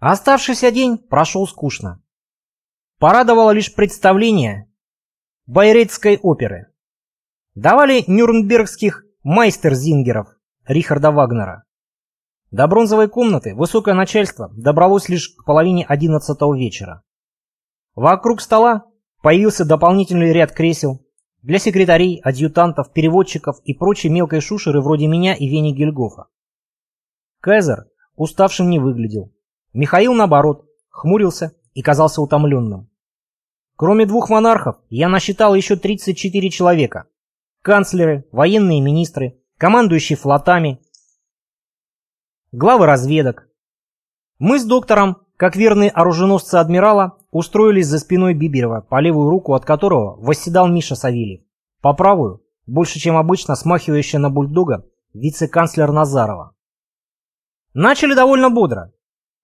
Оставшийся день прошел скучно. Порадовало лишь представление байрейтской оперы. Давали нюрнбергских майстерзингеров Рихарда Вагнера. До бронзовой комнаты высокое начальство добралось лишь к половине одиннадцатого вечера. Вокруг стола появился дополнительный ряд кресел для секретарей, адъютантов, переводчиков и прочей мелкой шушеры вроде меня и Вени Гельгофа. Кайзер уставшим не выглядел. Михаил, наоборот, хмурился и казался утомленным. Кроме двух монархов, я насчитал еще 34 человека. Канцлеры, военные министры, командующие флотами, главы разведок. Мы с доктором, как верные оруженосцы адмирала, устроились за спиной Биберова, по левую руку от которого восседал Миша Савельев, по правую, больше чем обычно смахивающая на бульдога, вице-канцлер Назарова. Начали довольно бодро.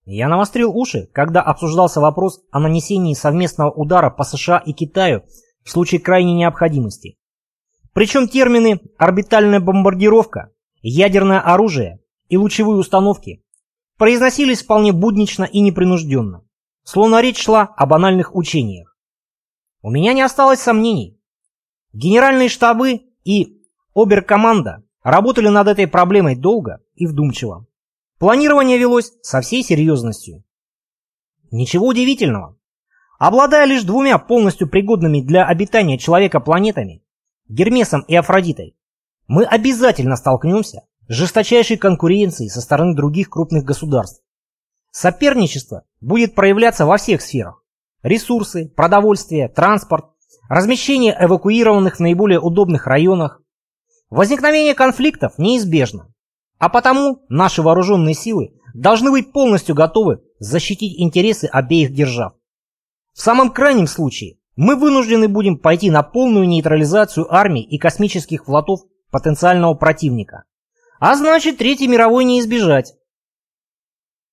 Я навострил уши, когда обсуждался вопрос о нанесении совместного удара по США и Китаю в случае крайней необходимости. Причем термины «орбитальная бомбардировка», «ядерное оружие» и «лучевые установки» произносились вполне буднично и непринужденно, словно речь шла о банальных учениях. У меня не осталось сомнений. Генеральные штабы и оберкоманда работали над этой проблемой долго и вдумчиво. Планирование велось со всей серьезностью. Ничего удивительного. Обладая лишь двумя полностью пригодными для обитания человека планетами, Гермесом и Афродитой, мы обязательно столкнемся с жесточайшей конкуренцией со стороны других крупных государств. Соперничество будет проявляться во всех сферах. Ресурсы, продовольствие, транспорт, размещение эвакуированных в наиболее удобных районах. Возникновение конфликтов неизбежно. А потому наши вооруженные силы должны быть полностью готовы защитить интересы обеих держав. В самом крайнем случае мы вынуждены будем пойти на полную нейтрализацию армий и космических флотов потенциального противника. А значит, Третьей мировой не избежать.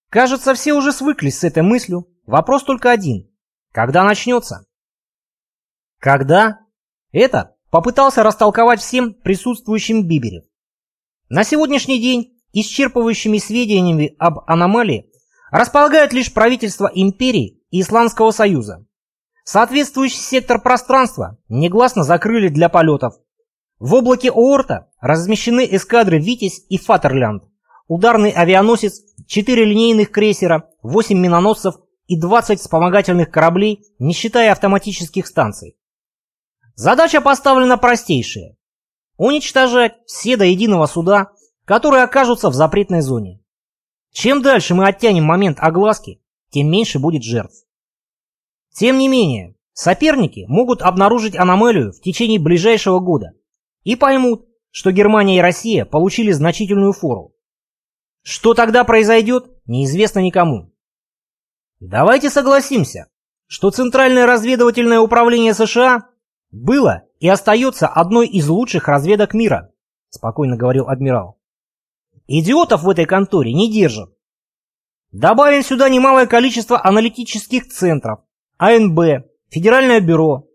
Кажется, все уже свыклись с этой мыслью. Вопрос только один. Когда начнется? Когда? Это попытался растолковать всем присутствующим Биберев. На сегодняшний день исчерпывающими сведениями об аномалии располагают лишь правительства империи и Исламского союза. Соответствующий сектор пространства негласно закрыли для полетов. В облаке Оорта размещены эскадры «Витязь» и «Фатерлянд», ударный авианосец, 4 линейных крейсера, 8 миноносцев и 20 вспомогательных кораблей, не считая автоматических станций. Задача поставлена простейшая уничтожать все до единого суда, которые окажутся в запретной зоне. Чем дальше мы оттянем момент огласки, тем меньше будет жертв. Тем не менее, соперники могут обнаружить аномалию в течение ближайшего года и поймут, что Германия и Россия получили значительную фору. Что тогда произойдет, неизвестно никому. Давайте согласимся, что Центральное разведывательное управление США было и остается одной из лучших разведок мира, спокойно говорил адмирал. Идиотов в этой конторе не держат. Добавим сюда немалое количество аналитических центров, АНБ, Федеральное бюро.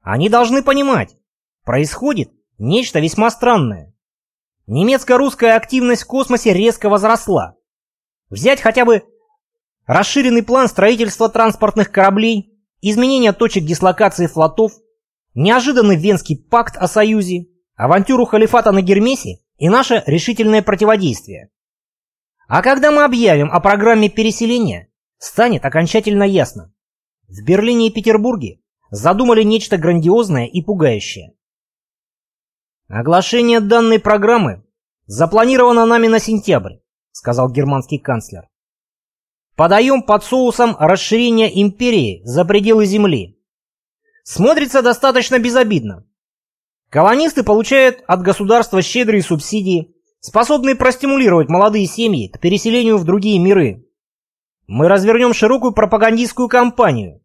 Они должны понимать, происходит нечто весьма странное. Немецко-русская активность в космосе резко возросла. Взять хотя бы расширенный план строительства транспортных кораблей, изменение точек дислокации флотов, неожиданный Венский пакт о союзе, авантюру халифата на Гермесе и наше решительное противодействие. А когда мы объявим о программе переселения, станет окончательно ясно. В Берлине и Петербурге задумали нечто грандиозное и пугающее. Оглашение данной программы запланировано нами на сентябрь, сказал германский канцлер. Подаем под соусом расширения империи за пределы Земли. Смотрится достаточно безобидно. Колонисты получают от государства щедрые субсидии, способные простимулировать молодые семьи к переселению в другие миры. Мы развернем широкую пропагандистскую кампанию.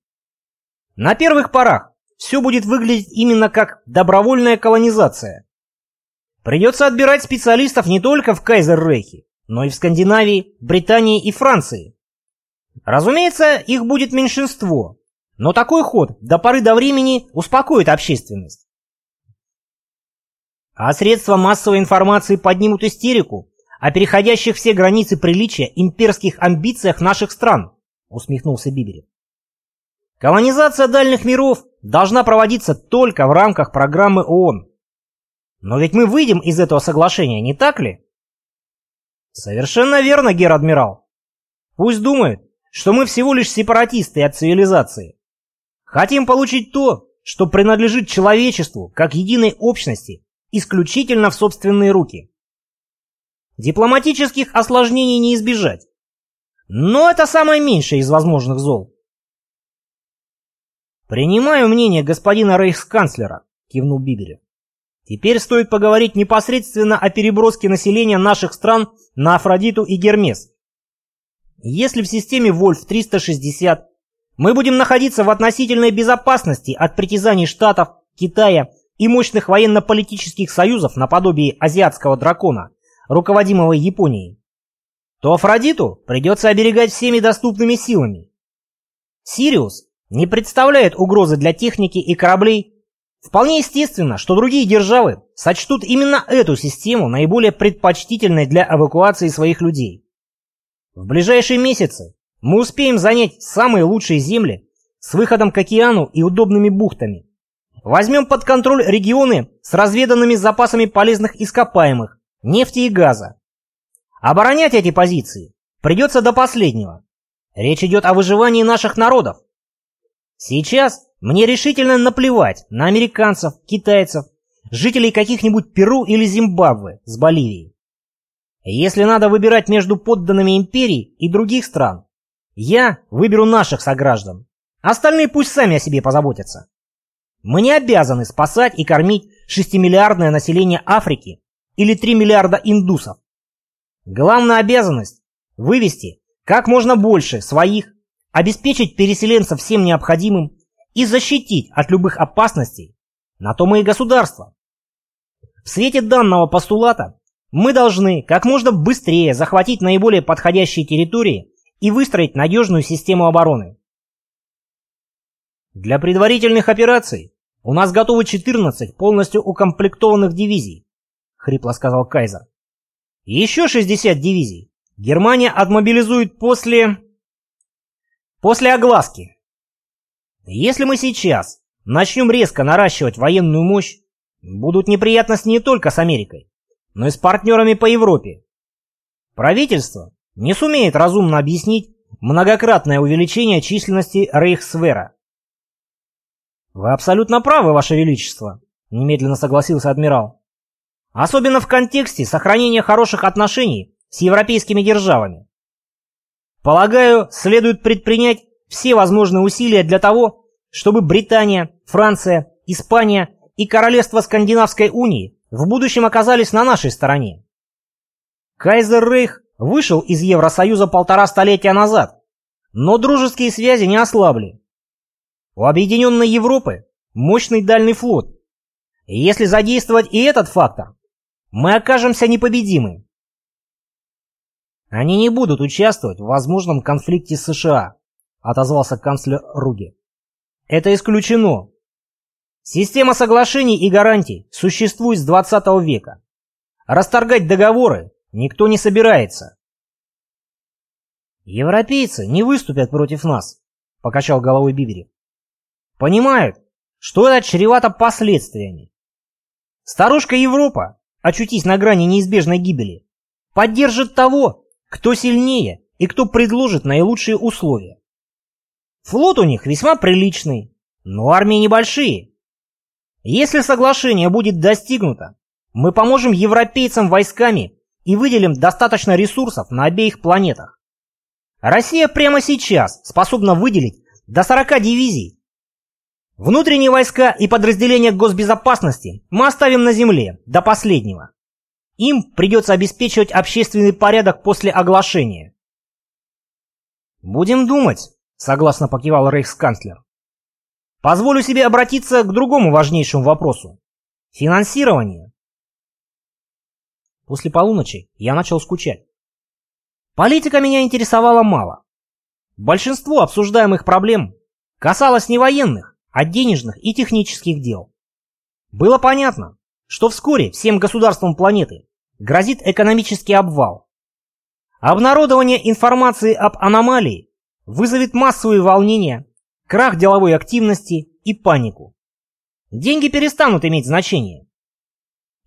На первых порах все будет выглядеть именно как добровольная колонизация. Придется отбирать специалистов не только в Кайзер-Рейхе, но и в Скандинавии, Британии и Франции. Разумеется, их будет меньшинство, но такой ход до поры до времени успокоит общественность. А средства массовой информации поднимут истерику о переходящих все границы приличия имперских амбициях наших стран, усмехнулся Биберев. Колонизация дальних миров должна проводиться только в рамках программы ООН. Но ведь мы выйдем из этого соглашения, не так ли? Совершенно верно, гер-адмирал. Пусть думают, что мы всего лишь сепаратисты от цивилизации. Хотим получить то, что принадлежит человечеству как единой общности, исключительно в собственные руки. Дипломатических осложнений не избежать. Но это самое меньшее из возможных зол. «Принимаю мнение господина рейхсканцлера», — кивнул Биберев. «Теперь стоит поговорить непосредственно о переброске населения наших стран на Афродиту и Гермес. Если в системе Вольф-360 мы будем находиться в относительной безопасности от притязаний Штатов, Китая и мощных военно-политических союзов наподобие азиатского дракона, руководимого Японией, то Афродиту придется оберегать всеми доступными силами. Сириус не представляет угрозы для техники и кораблей. Вполне естественно, что другие державы сочтут именно эту систему наиболее предпочтительной для эвакуации своих людей. В ближайшие месяцы мы успеем занять самые лучшие земли с выходом к океану и удобными бухтами. Возьмем под контроль регионы с разведанными запасами полезных ископаемых, нефти и газа. Оборонять эти позиции придется до последнего. Речь идет о выживании наших народов. Сейчас мне решительно наплевать на американцев, китайцев, жителей каких-нибудь Перу или Зимбабве с Боливией. Если надо выбирать между подданными империй и других стран, я выберу наших сограждан. Остальные пусть сами о себе позаботятся. Мы не обязаны спасать и кормить шестимиллиардное население Африки или 3 миллиарда индусов. Главная обязанность – вывести как можно больше своих, обеспечить переселенцев всем необходимым и защитить от любых опасностей. На то мы и государство. В свете данного постулата мы должны как можно быстрее захватить наиболее подходящие территории и выстроить надежную систему обороны. Для предварительных операций у нас готовы 14 полностью укомплектованных дивизий, хрипло сказал Кайзер. Еще 60 дивизий Германия отмобилизует после... после огласки. Если мы сейчас начнем резко наращивать военную мощь, будут неприятности не только с Америкой, но и с партнерами по Европе. Правительство не сумеет разумно объяснить многократное увеличение численности Рейхсвера. «Вы абсолютно правы, Ваше Величество», — немедленно согласился адмирал. «Особенно в контексте сохранения хороших отношений с европейскими державами. Полагаю, следует предпринять все возможные усилия для того, чтобы Британия, Франция, Испания и Королевство Скандинавской Унии в будущем оказались на нашей стороне. Кайзер Рейх вышел из Евросоюза полтора столетия назад, но дружеские связи не ослабли. У Объединенной Европы мощный дальний флот. И если задействовать и этот фактор, мы окажемся непобедимы. Они не будут участвовать в возможном конфликте с США, отозвался канцлер Руге. Это исключено. Система соглашений и гарантий существует с 20 века. Расторгать договоры Никто не собирается. Европейцы не выступят против нас, покачал головой Бибери. Понимают, что это чревато последствиями. Старушка Европа, очутись на грани неизбежной гибели, поддержит того, кто сильнее и кто предложит наилучшие условия. Флот у них весьма приличный, но армии небольшие. Если соглашение будет достигнуто, мы поможем европейцам войсками и выделим достаточно ресурсов на обеих планетах. Россия прямо сейчас способна выделить до 40 дивизий. Внутренние войска и подразделения госбезопасности мы оставим на земле до последнего. Им придется обеспечивать общественный порядок после оглашения. «Будем думать», — согласно покивал рейхсканцлер. «Позволю себе обратиться к другому важнейшему вопросу. Финансирование. После полуночи я начал скучать. Политика меня интересовала мало. Большинство обсуждаемых проблем касалось не военных, а денежных и технических дел. Было понятно, что вскоре всем государствам планеты грозит экономический обвал. Обнародование информации об аномалии вызовет массовые волнения, крах деловой активности и панику. Деньги перестанут иметь значение.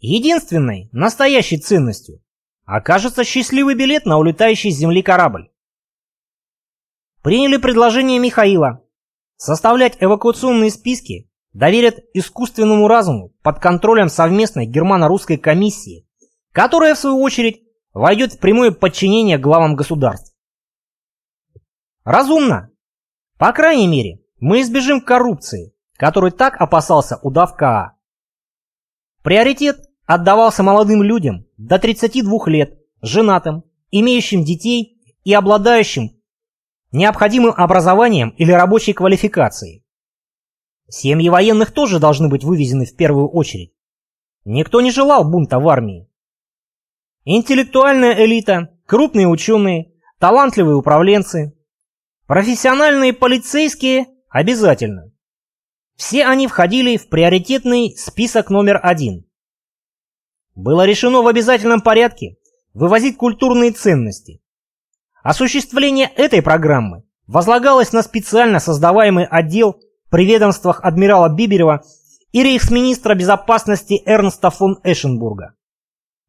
Единственной, настоящей ценностью окажется счастливый билет на улетающий с Земли корабль. Приняли предложение Михаила. Составлять эвакуационные списки доверят искусственному разуму под контролем совместной германо-русской комиссии, которая, в свою очередь, войдет в прямое подчинение главам государств. Разумно. По крайней мере, мы избежим коррупции, которой так опасался удав КА. Приоритет отдавался молодым людям до 32 лет, женатым, имеющим детей и обладающим необходимым образованием или рабочей квалификацией. Семьи военных тоже должны быть вывезены в первую очередь. Никто не желал бунта в армии. Интеллектуальная элита, крупные ученые, талантливые управленцы, профессиональные полицейские обязательно. Все они входили в приоритетный список номер один. Было решено в обязательном порядке вывозить культурные ценности. Осуществление этой программы возлагалось на специально создаваемый отдел при ведомствах адмирала Биберева и рейхсминистра безопасности Эрнста фон Эшенбурга.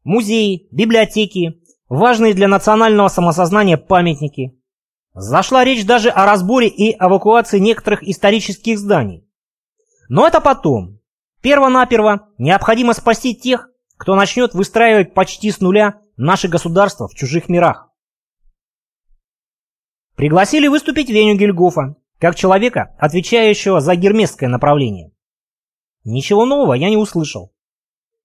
Музеи, библиотеки, важные для национального самосознания памятники. Зашла речь даже о разборе и эвакуации некоторых исторических зданий. Но это потом. Перво-наперво необходимо спасти тех, кто начнет выстраивать почти с нуля наше государство в чужих мирах. Пригласили выступить Веню Гельгофа, как человека, отвечающего за гермесское направление. Ничего нового я не услышал.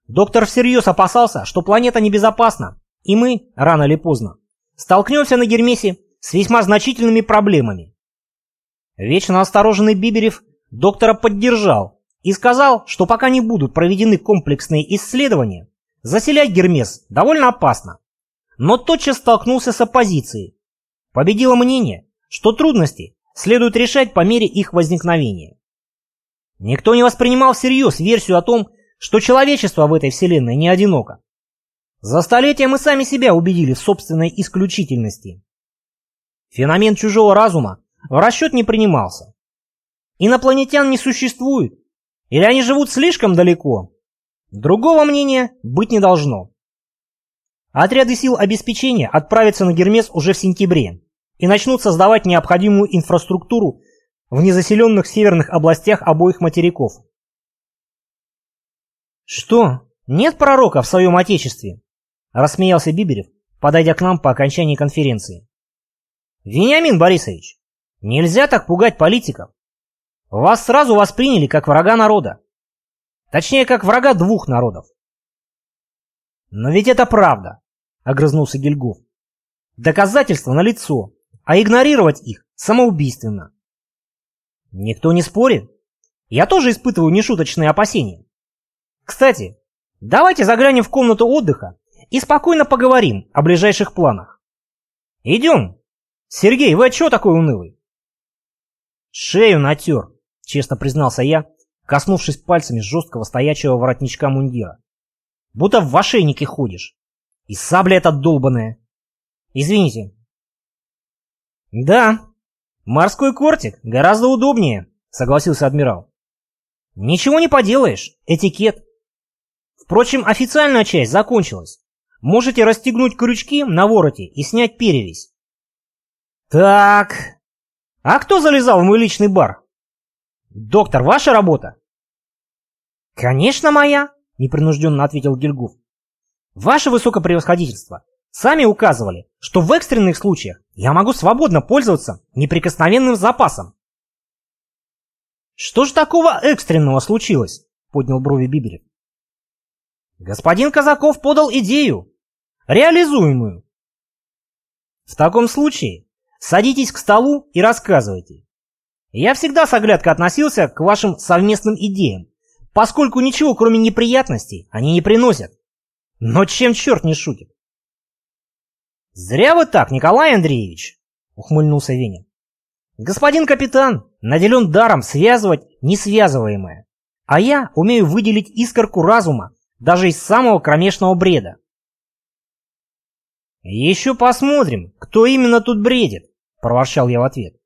Доктор всерьез опасался, что планета небезопасна, и мы, рано или поздно, столкнемся на Гермесе с весьма значительными проблемами. Вечно осторожный Биберев доктора поддержал и сказал, что пока не будут проведены комплексные исследования, заселять Гермес довольно опасно. Но тотчас столкнулся с оппозицией, Победило мнение, что трудности следует решать по мере их возникновения. Никто не воспринимал всерьез версию о том, что человечество в этой вселенной не одиноко. За столетия мы сами себя убедили в собственной исключительности. Феномен чужого разума в расчет не принимался. Инопланетян не существует, или они живут слишком далеко. Другого мнения быть не должно. Отряды сил обеспечения отправятся на Гермес уже в сентябре и начнут создавать необходимую инфраструктуру в незаселенных северных областях обоих материков. «Что, нет пророка в своем отечестве?» – рассмеялся Биберев, подойдя к нам по окончании конференции. «Вениамин Борисович, нельзя так пугать политиков. Вас сразу восприняли как врага народа. Точнее, как врага двух народов. «Но ведь это правда», — огрызнулся Гильгоф. «Доказательства налицо, а игнорировать их самоубийственно». «Никто не спорит. Я тоже испытываю нешуточные опасения. Кстати, давайте заглянем в комнату отдыха и спокойно поговорим о ближайших планах. Идем. Сергей, вы чего такой унылый?» «Шею натер», — честно признался я, коснувшись пальцами жесткого стоячего воротничка мундира. Будто в ошейнике ходишь. И сабля эта долбаная. Извините. Да, морской кортик гораздо удобнее, согласился адмирал. Ничего не поделаешь, этикет. Впрочем, официальная часть закончилась. Можете расстегнуть крючки на вороте и снять перевязь. Так, а кто залезал в мой личный бар? Доктор, ваша работа? Конечно, моя непринужденно ответил Гильгуф. Ваше высокопревосходительство сами указывали, что в экстренных случаях я могу свободно пользоваться неприкосновенным запасом. Что же такого экстренного случилось? Поднял брови Биберев. Господин Казаков подал идею, реализуемую. В таком случае садитесь к столу и рассказывайте. Я всегда с оглядкой относился к вашим совместным идеям поскольку ничего, кроме неприятностей, они не приносят. Но чем черт не шутит? «Зря вы так, Николай Андреевич!» — ухмыльнулся Веня. «Господин капитан наделен даром связывать несвязываемое, а я умею выделить искорку разума даже из самого кромешного бреда. «Еще посмотрим, кто именно тут бредит», — проворчал я в ответ.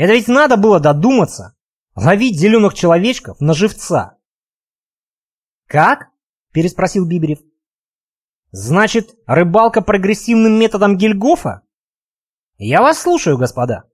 «Это ведь надо было додуматься, ловить зеленых человечков на живца». «Как?» — переспросил Биберев. «Значит, рыбалка прогрессивным методом Гильгофа?» «Я вас слушаю, господа».